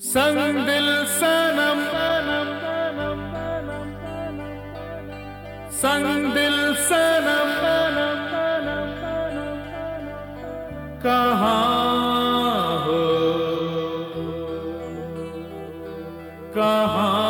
संग दिल सनम। संग दिल सनम। कहाँ हो? कहाँ